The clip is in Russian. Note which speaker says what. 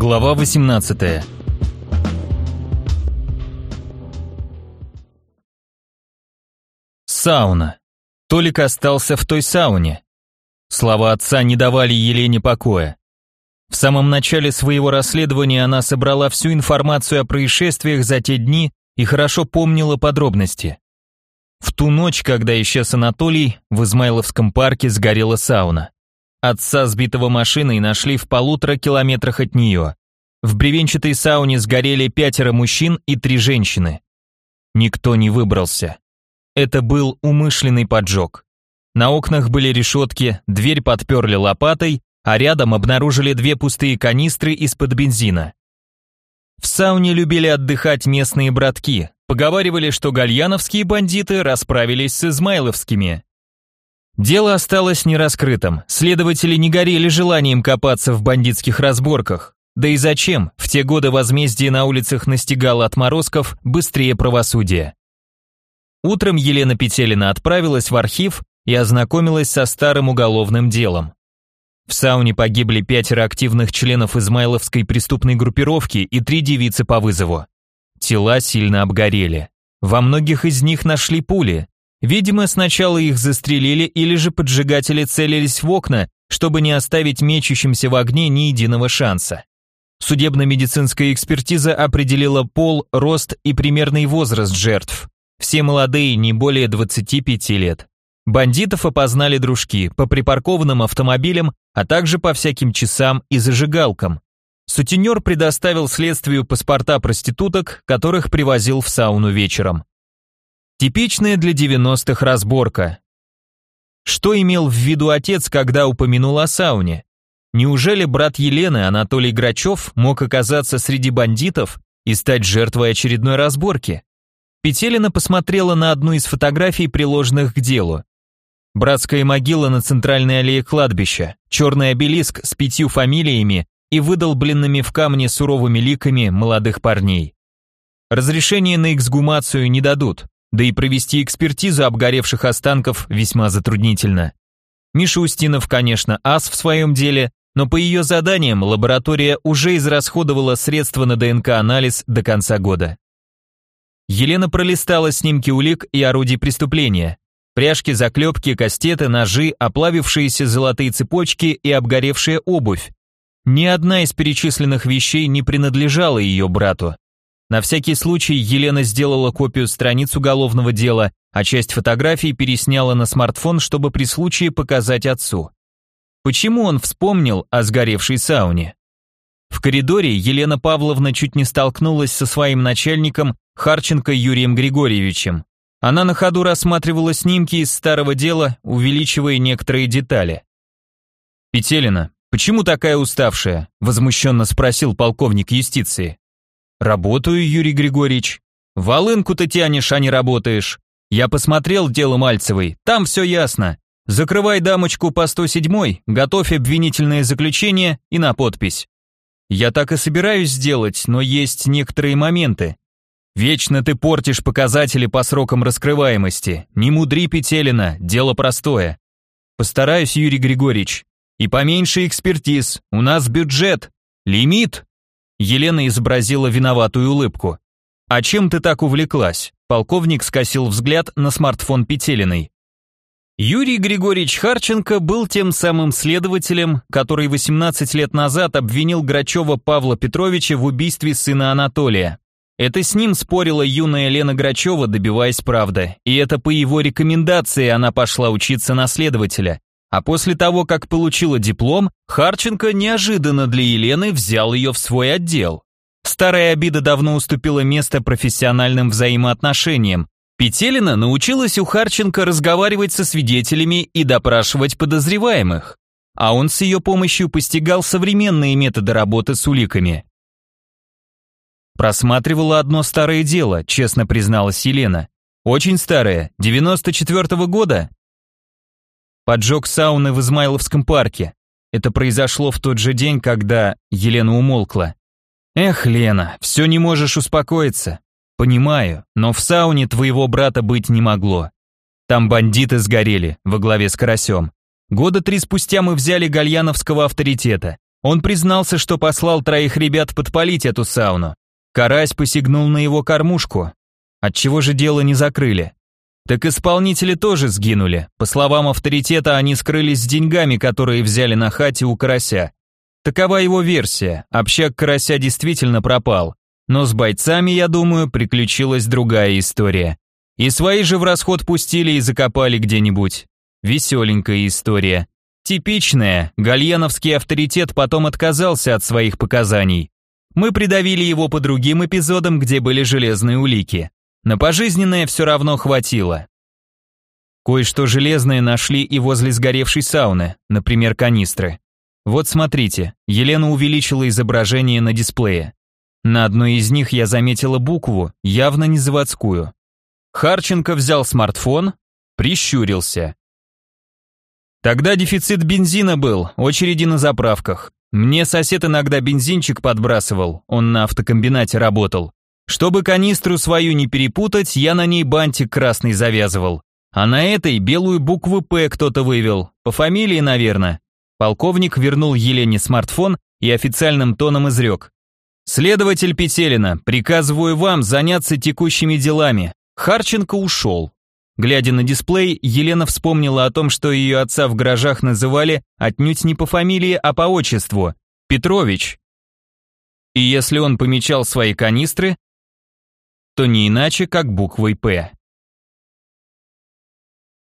Speaker 1: Глава 18 Сауна. Толик остался в той сауне. Слова отца не давали Елене покоя. В самом начале своего расследования она собрала всю информацию о происшествиях за те дни и хорошо помнила подробности. В ту ночь, когда исчез Анатолий, в Измайловском парке сгорела сауна. Отца, сбитого машиной, нашли в полутора километрах от нее. В бревенчатой сауне сгорели пятеро мужчин и три женщины. Никто не выбрался. Это был умышленный поджог. На окнах были решетки, дверь подперли лопатой, а рядом обнаружили две пустые канистры из-под бензина. В сауне любили отдыхать местные братки, поговаривали, что гальяновские бандиты расправились с измайловскими. Дело осталось нераскрытым, следователи не горели желанием копаться в бандитских разборках. Да и зачем, в те годы возмездие на улицах настигало отморозков быстрее правосудия. Утром Елена Петелина отправилась в архив и ознакомилась со старым уголовным делом. В сауне погибли пятеро активных членов Измайловской преступной группировки и три девицы по вызову. Тела сильно обгорели. Во многих из них нашли пули, Видимо, сначала их застрелили или же поджигатели целились в окна, чтобы не оставить мечущимся в огне ни единого шанса. Судебно-медицинская экспертиза определила пол, рост и примерный возраст жертв. Все молодые, не более 25 лет. Бандитов опознали дружки по припаркованным автомобилям, а также по всяким часам и зажигалкам. Сутенер предоставил следствию паспорта проституток, которых привозил в сауну вечером. Типичная для 90-х разборка. Что имел в виду отец, когда упомянул о сауне? Неужели брат Елены, Анатолий Грачев, мог оказаться среди бандитов и стать жертвой очередной разборки? Петелина посмотрела на одну из фотографий, приложенных к делу. Братская могила на центральной аллее кладбища, черный обелиск с пятью фамилиями и выдолбленными в камне суровыми ликами молодых парней. Разрешение на эксгумацию не дадут, да и провести экспертизу обгоревших останков весьма затруднительно. Миша Устинов, конечно, ас в своем деле, но по ее заданиям лаборатория уже израсходовала средства на ДНК-анализ до конца года. Елена пролистала снимки улик и орудий преступления. Пряжки, заклепки, кастеты, ножи, оплавившиеся золотые цепочки и обгоревшая обувь. Ни одна из перечисленных вещей не принадлежала ее брату. На всякий случай Елена сделала копию страниц уголовного дела, а часть фотографий пересняла на смартфон, чтобы при случае показать отцу. Почему он вспомнил о сгоревшей сауне? В коридоре Елена Павловна чуть не столкнулась со своим начальником Харченко Юрием Григорьевичем. Она на ходу рассматривала снимки из старого дела, увеличивая некоторые детали. «Петелина, почему такая уставшая?» – возмущенно спросил полковник юстиции. «Работаю, Юрий Григорьевич. Волынку ты тянешь, а не работаешь. Я посмотрел дело Мальцевой, там все ясно. Закрывай дамочку по 107, готовь обвинительное заключение и на подпись. Я так и собираюсь сделать, но есть некоторые моменты. Вечно ты портишь показатели по срокам раскрываемости. Не мудри, Петелина, дело простое. Постараюсь, Юрий Григорьевич. И поменьше экспертиз, у нас бюджет. Лимит Елена изобразила виноватую улыбку. «А чем ты так увлеклась?» Полковник скосил взгляд на смартфон Петелиной. Юрий Григорьевич Харченко был тем самым следователем, который 18 лет назад обвинил Грачева Павла Петровича в убийстве сына Анатолия. Это с ним спорила юная Лена Грачева, добиваясь правды, и это по его рекомендации она пошла учиться на следователя. А после того, как получила диплом, Харченко неожиданно для Елены взял ее в свой отдел. Старая обида давно уступила место профессиональным взаимоотношениям. Петелина научилась у Харченко разговаривать со свидетелями и допрашивать подозреваемых. А он с ее помощью постигал современные методы работы с уликами. Просматривала одно старое дело, честно призналась Елена. Очень старое, 94-го года, Поджог сауны в Измайловском парке. Это произошло в тот же день, когда Елена умолкла. Эх, Лена, все не можешь успокоиться. Понимаю, но в сауне твоего брата быть не могло. Там бандиты сгорели во главе с Карасем. Года три спустя мы взяли гальяновского авторитета. Он признался, что послал троих ребят подпалить эту сауну. Карась посягнул на его кормушку. Отчего же дело не закрыли? Так исполнители тоже сгинули. По словам авторитета, они скрылись с деньгами, которые взяли на хате у Карася. Такова его версия. Общак Карася действительно пропал. Но с бойцами, я думаю, приключилась другая история. И свои же в расход пустили и закопали где-нибудь. Веселенькая история. Типичная, гальяновский авторитет потом отказался от своих показаний. Мы придавили его по другим эпизодам, где были железные улики. На пожизненное все равно хватило. Кое-что железное нашли и возле сгоревшей сауны, например, канистры. Вот смотрите, Елена увеличила изображение на дисплее. На одной из них я заметила букву, явно не заводскую. Харченко взял смартфон, прищурился. Тогда дефицит бензина был, очереди на заправках. Мне сосед иногда бензинчик подбрасывал, он на автокомбинате работал. Чтобы канистру свою не перепутать, я на ней бантик красный завязывал. А на этой белую букву «П» кто-то вывел, по фамилии, наверное. Полковник вернул Елене смартфон и официальным тоном изрек. «Следователь Петелина, приказываю вам заняться текущими делами». Харченко ушел. Глядя на дисплей, Елена вспомнила о том, что ее отца в гаражах называли отнюдь не по фамилии, а по отчеству – Петрович. И если он помечал свои канистры, то не иначе, как буквой «П».